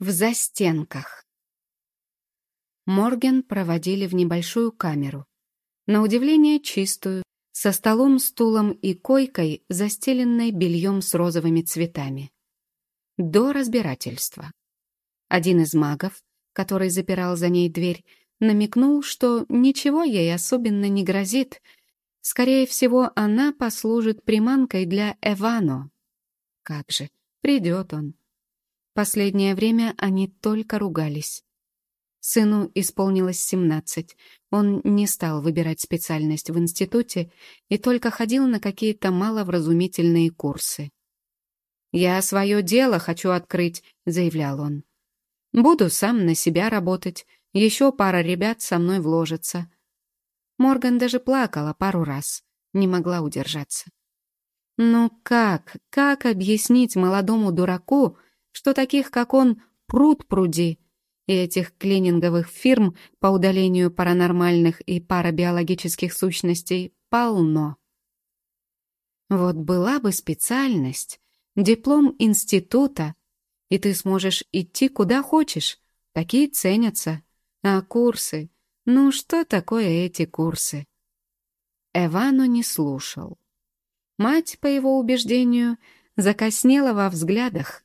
В застенках. Морген проводили в небольшую камеру. На удивление чистую, со столом, стулом и койкой, застеленной бельем с розовыми цветами. До разбирательства. Один из магов, который запирал за ней дверь, намекнул, что ничего ей особенно не грозит. Скорее всего, она послужит приманкой для Эвано. Как же, придет он. Последнее время они только ругались. Сыну исполнилось семнадцать. Он не стал выбирать специальность в институте и только ходил на какие-то маловразумительные курсы. «Я свое дело хочу открыть», — заявлял он. «Буду сам на себя работать. Еще пара ребят со мной вложится». Морган даже плакала пару раз, не могла удержаться. Ну как, как объяснить молодому дураку, что таких, как он, пруд пруди, и этих клининговых фирм по удалению паранормальных и парабиологических сущностей полно. Вот была бы специальность, диплом института, и ты сможешь идти куда хочешь, такие ценятся. А курсы? Ну что такое эти курсы? Эвану не слушал. Мать, по его убеждению, закоснела во взглядах,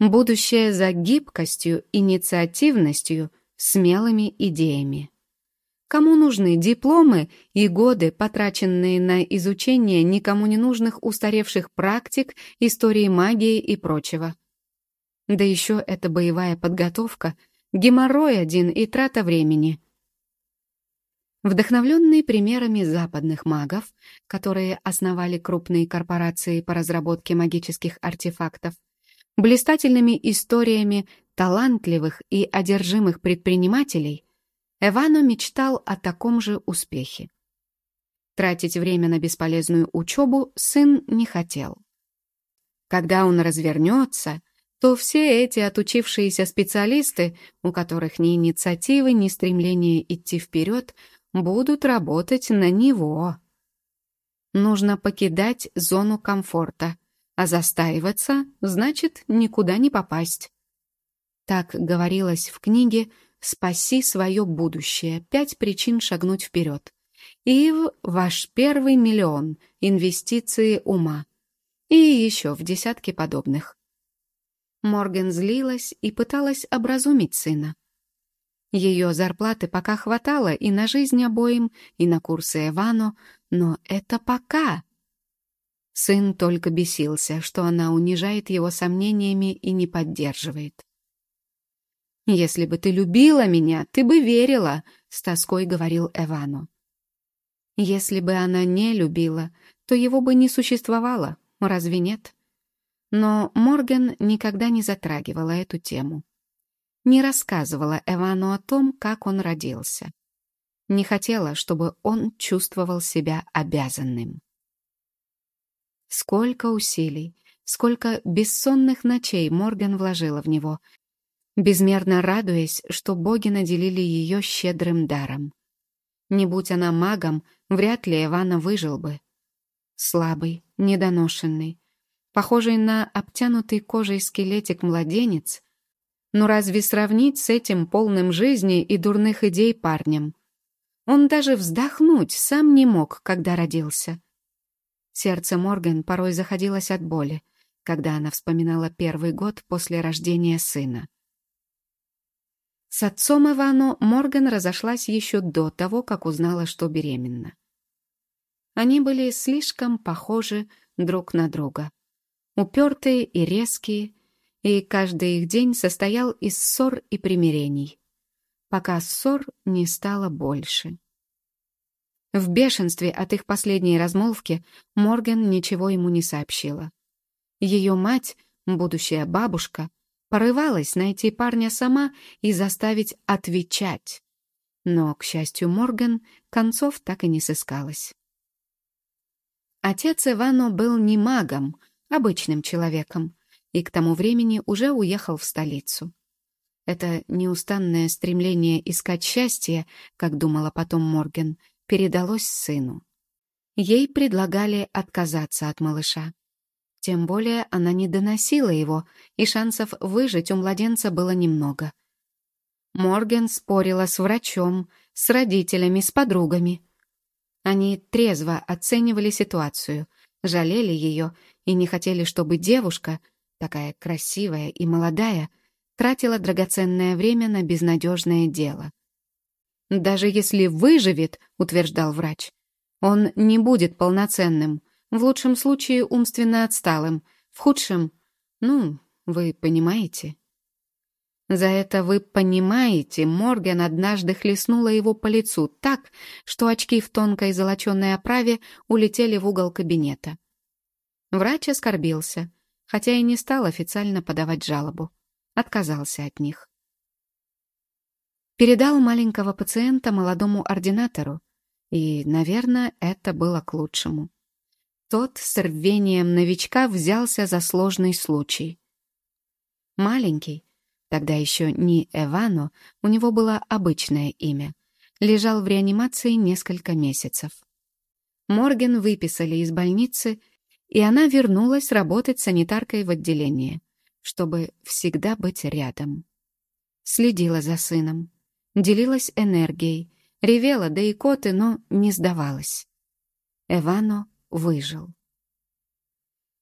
Будущее за гибкостью, инициативностью, смелыми идеями. Кому нужны дипломы и годы, потраченные на изучение никому не нужных устаревших практик, истории магии и прочего? Да еще это боевая подготовка, геморрой один и трата времени. Вдохновленные примерами западных магов, которые основали крупные корпорации по разработке магических артефактов, блистательными историями талантливых и одержимых предпринимателей, Эвано мечтал о таком же успехе. Тратить время на бесполезную учебу сын не хотел. Когда он развернется, то все эти отучившиеся специалисты, у которых ни инициативы, ни стремления идти вперед, будут работать на него. Нужно покидать зону комфорта, а застаиваться значит никуда не попасть. Так говорилось в книге «Спаси свое будущее. Пять причин шагнуть вперед». И в «Ваш первый миллион. Инвестиции ума». И еще в десятки подобных. Морген злилась и пыталась образумить сына. Ее зарплаты пока хватало и на жизнь обоим, и на курсы Эвану, но это пока. Сын только бесился, что она унижает его сомнениями и не поддерживает. «Если бы ты любила меня, ты бы верила», — с тоской говорил Эвану. Если бы она не любила, то его бы не существовало, разве нет? Но Морган никогда не затрагивала эту тему. Не рассказывала Эвану о том, как он родился. Не хотела, чтобы он чувствовал себя обязанным. Сколько усилий, сколько бессонных ночей Морган вложила в него, безмерно радуясь, что боги наделили ее щедрым даром. Не будь она магом, вряд ли Ивана выжил бы. Слабый, недоношенный, похожий на обтянутый кожей скелетик младенец, но разве сравнить с этим полным жизни и дурных идей парнем? Он даже вздохнуть сам не мог, когда родился. Сердце Морган порой заходилось от боли, когда она вспоминала первый год после рождения сына. С отцом Ивану Морган разошлась еще до того, как узнала, что беременна. Они были слишком похожи друг на друга. Упертые и резкие, и каждый их день состоял из ссор и примирений, пока ссор не стало больше. В бешенстве от их последней размолвки Морган ничего ему не сообщила. Ее мать, будущая бабушка, порывалась найти парня сама и заставить отвечать. Но, к счастью Морган, концов так и не сыскалось. Отец Ивано был не магом, обычным человеком, и к тому времени уже уехал в столицу. Это неустанное стремление искать счастье, как думала потом Морган, передалось сыну. Ей предлагали отказаться от малыша. Тем более она не доносила его, и шансов выжить у младенца было немного. Морген спорила с врачом, с родителями, с подругами. Они трезво оценивали ситуацию, жалели ее и не хотели, чтобы девушка, такая красивая и молодая, тратила драгоценное время на безнадежное дело. «Даже если выживет», — утверждал врач, — «он не будет полноценным, в лучшем случае умственно отсталым, в худшем, ну, вы понимаете. За это вы понимаете, Морган однажды хлестнула его по лицу так, что очки в тонкой золоченой оправе улетели в угол кабинета. Врач оскорбился, хотя и не стал официально подавать жалобу. Отказался от них. Передал маленького пациента молодому ординатору, и, наверное, это было к лучшему. Тот с рвением новичка взялся за сложный случай. Маленький, тогда еще не Эвано, у него было обычное имя, лежал в реанимации несколько месяцев. Морген выписали из больницы, и она вернулась работать санитаркой в отделении, чтобы всегда быть рядом. Следила за сыном, делилась энергией, ревела до икоты, но не сдавалась. Эвано выжил.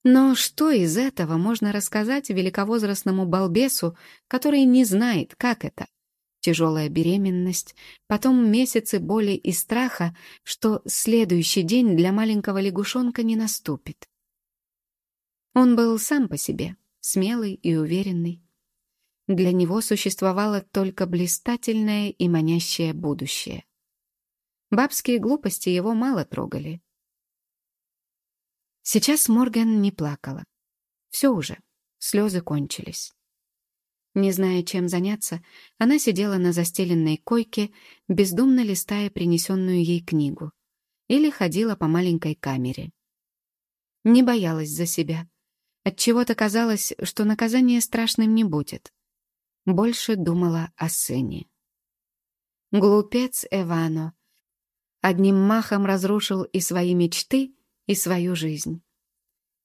Но что из этого можно рассказать великовозрастному балбесу, который не знает, как это? Тяжелая беременность, потом месяцы боли и страха, что следующий день для маленького лягушонка не наступит. Он был сам по себе, смелый и уверенный. Для него существовало только блистательное и манящее будущее. Бабские глупости его мало трогали. Сейчас Морган не плакала. Все уже, слезы кончились. Не зная, чем заняться, она сидела на застеленной койке, бездумно листая принесенную ей книгу, или ходила по маленькой камере. Не боялась за себя. Отчего-то казалось, что наказание страшным не будет. Больше думала о сыне. Глупец Эвано. Одним махом разрушил и свои мечты, и свою жизнь.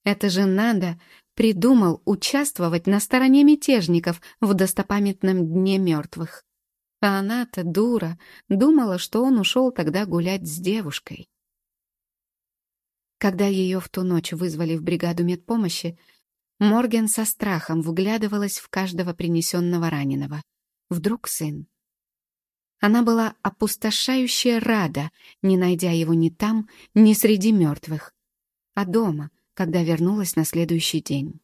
Это же надо придумал участвовать на стороне мятежников в достопамятном Дне мертвых. А она-то, дура, думала, что он ушел тогда гулять с девушкой. Когда ее в ту ночь вызвали в бригаду медпомощи, Морген со страхом вглядывалась в каждого принесенного раненого. Вдруг сын. Она была опустошающе рада, не найдя его ни там, ни среди мертвых, а дома, когда вернулась на следующий день.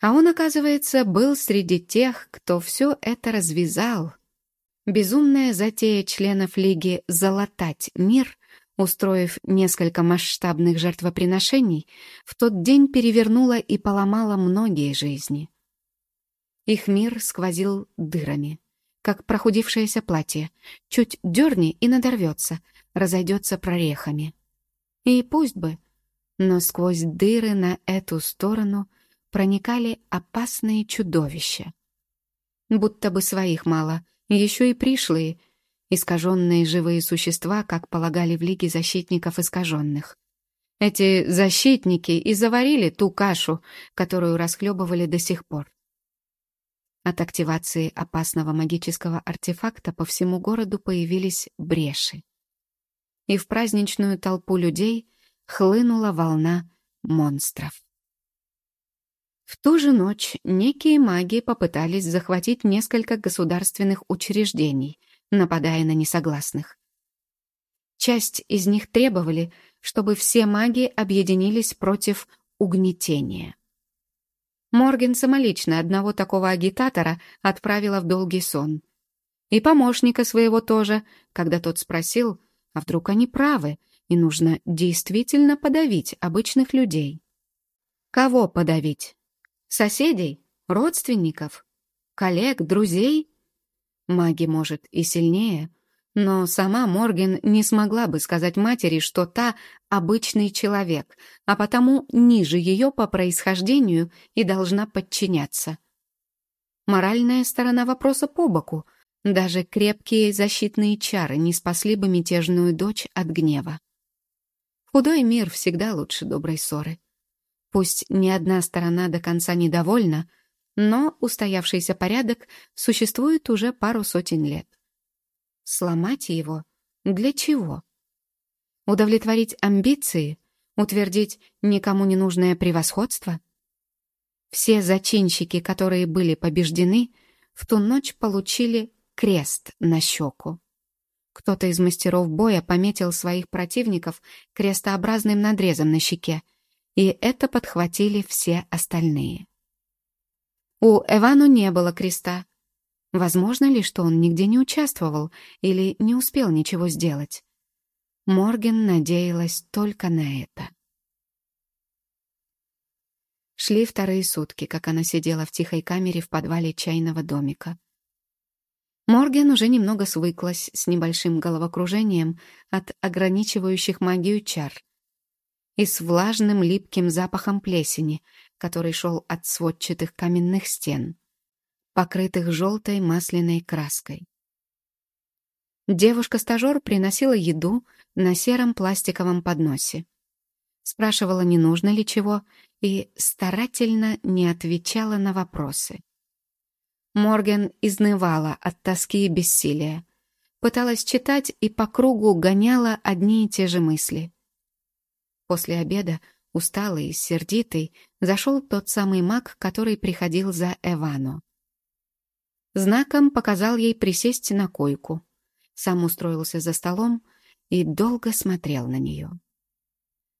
А он, оказывается, был среди тех, кто все это развязал. Безумная затея членов Лиги «Залатать мир», устроив несколько масштабных жертвоприношений, в тот день перевернула и поломала многие жизни. Их мир сквозил дырами как прохудившееся платье. Чуть дерни и надорвется, разойдется прорехами. И пусть бы, но сквозь дыры на эту сторону проникали опасные чудовища. Будто бы своих мало, еще и пришлые, искаженные живые существа, как полагали в Лиге защитников искаженных. Эти защитники и заварили ту кашу, которую расхлебывали до сих пор. От активации опасного магического артефакта по всему городу появились бреши. И в праздничную толпу людей хлынула волна монстров. В ту же ночь некие маги попытались захватить несколько государственных учреждений, нападая на несогласных. Часть из них требовали, чтобы все маги объединились против угнетения. Морген самолично одного такого агитатора отправила в долгий сон. И помощника своего тоже, когда тот спросил, а вдруг они правы, и нужно действительно подавить обычных людей. Кого подавить? Соседей? Родственников? Коллег? Друзей? Маги, может, и сильнее, но сама Морген не смогла бы сказать матери, что та обычный человек, а потому ниже ее по происхождению и должна подчиняться. Моральная сторона вопроса по боку. Даже крепкие защитные чары не спасли бы мятежную дочь от гнева. Худой мир всегда лучше доброй ссоры. Пусть ни одна сторона до конца недовольна, но устоявшийся порядок существует уже пару сотен лет. Сломать его? Для чего? Удовлетворить амбиции? Утвердить никому не нужное превосходство? Все зачинщики, которые были побеждены, в ту ночь получили крест на щеку. Кто-то из мастеров боя пометил своих противников крестообразным надрезом на щеке, и это подхватили все остальные. У Эвану не было креста. Возможно ли, что он нигде не участвовал или не успел ничего сделать? Морген надеялась только на это. Шли вторые сутки, как она сидела в тихой камере в подвале чайного домика. Морген уже немного свыклась с небольшим головокружением от ограничивающих магию чар и с влажным липким запахом плесени, который шел от сводчатых каменных стен, покрытых желтой масляной краской. Девушка-стажер приносила еду на сером пластиковом подносе. Спрашивала, не нужно ли чего, и старательно не отвечала на вопросы. Морген изнывала от тоски и бессилия. Пыталась читать и по кругу гоняла одни и те же мысли. После обеда Усталый и сердитый зашел тот самый маг, который приходил за Эвану. Знаком показал ей присесть на койку. Сам устроился за столом и долго смотрел на нее.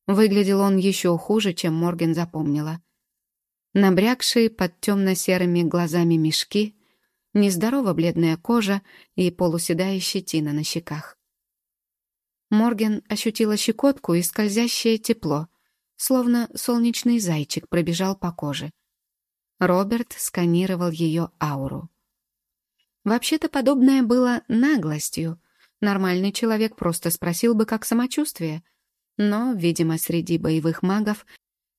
Выглядел он еще хуже, чем Морген запомнила. Набрякшие под темно-серыми глазами мешки, нездорово бледная кожа и полуседая щетина на щеках. Морген ощутила щекотку и скользящее тепло — словно солнечный зайчик пробежал по коже. Роберт сканировал ее ауру. Вообще-то подобное было наглостью. Нормальный человек просто спросил бы, как самочувствие. Но, видимо, среди боевых магов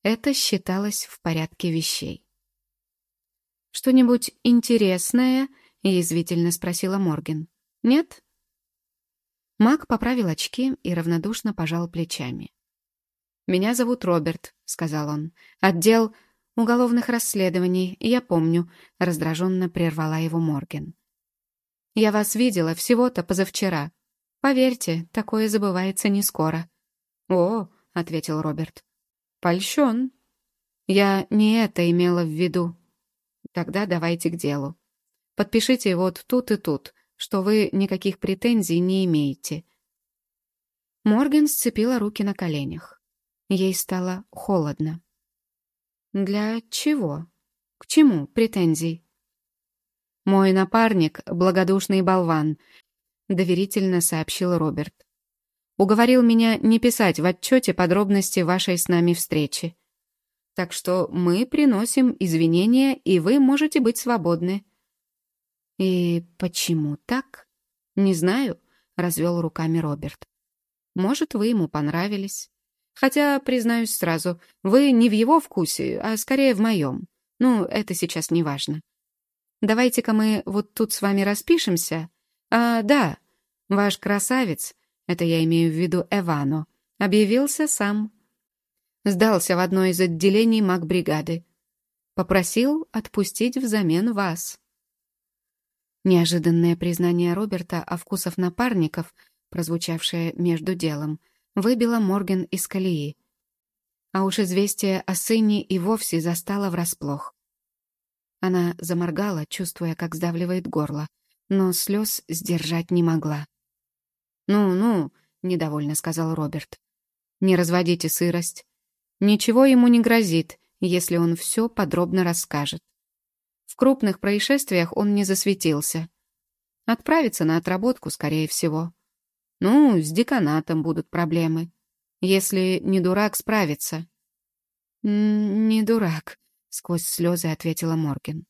это считалось в порядке вещей. «Что-нибудь интересное?» — язвительно спросила Морген. «Нет?» Маг поправил очки и равнодушно пожал плечами. «Меня зовут Роберт», — сказал он. «Отдел уголовных расследований, я помню», — раздраженно прервала его Морген. «Я вас видела всего-то позавчера. Поверьте, такое забывается не скоро». «О», — ответил Роберт, — «польщен». «Я не это имела в виду». «Тогда давайте к делу. Подпишите вот тут и тут, что вы никаких претензий не имеете». Морген сцепила руки на коленях. Ей стало холодно. «Для чего? К чему претензий?» «Мой напарник — благодушный болван», — доверительно сообщил Роберт. «Уговорил меня не писать в отчете подробности вашей с нами встречи. Так что мы приносим извинения, и вы можете быть свободны». «И почему так?» «Не знаю», — развел руками Роберт. «Может, вы ему понравились. Хотя, признаюсь сразу, вы не в его вкусе, а скорее в моем. Ну, это сейчас не важно. Давайте-ка мы вот тут с вами распишемся. А, да, ваш красавец, это я имею в виду Эвано, объявился сам. Сдался в одно из отделений магбригады. Попросил отпустить взамен вас. Неожиданное признание Роберта о вкусах напарников, прозвучавшее между делом, выбила Морген из колеи. А уж известие о сыне и вовсе застало врасплох. Она заморгала, чувствуя, как сдавливает горло, но слез сдержать не могла. «Ну-ну», — недовольно сказал Роберт, — «не разводите сырость. Ничего ему не грозит, если он все подробно расскажет. В крупных происшествиях он не засветился. Отправится на отработку, скорее всего. Ну, с деканатом будут проблемы. Если не дурак, справится. «Не дурак», — сквозь слезы ответила Морген.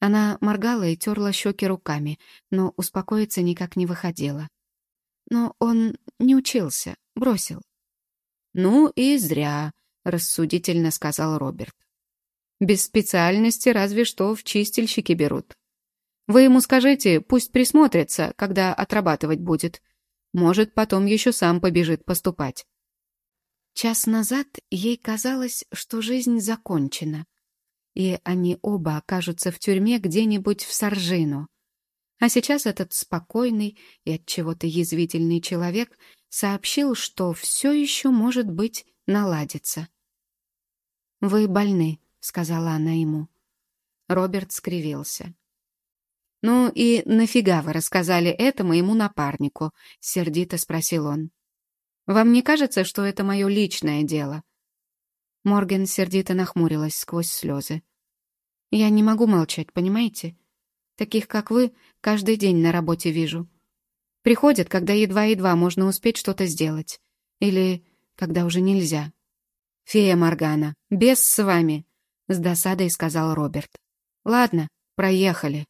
Она моргала и терла щеки руками, но успокоиться никак не выходила. Но он не учился, бросил. «Ну и зря», — рассудительно сказал Роберт. «Без специальности разве что в чистильщики берут. Вы ему скажите, пусть присмотрится, когда отрабатывать будет. Может, потом еще сам побежит поступать. Час назад ей казалось, что жизнь закончена, и они оба окажутся в тюрьме где-нибудь в Саржину. А сейчас этот спокойный и от чего-то язвительный человек сообщил, что все еще, может быть, наладится. «Вы больны», — сказала она ему. Роберт скривился. «Ну и нафига вы рассказали это моему напарнику?» — сердито спросил он. «Вам не кажется, что это мое личное дело?» Морген сердито нахмурилась сквозь слезы. «Я не могу молчать, понимаете? Таких, как вы, каждый день на работе вижу. Приходят, когда едва-едва можно успеть что-то сделать. Или когда уже нельзя. «Фея Моргана, без с вами!» — с досадой сказал Роберт. «Ладно, проехали».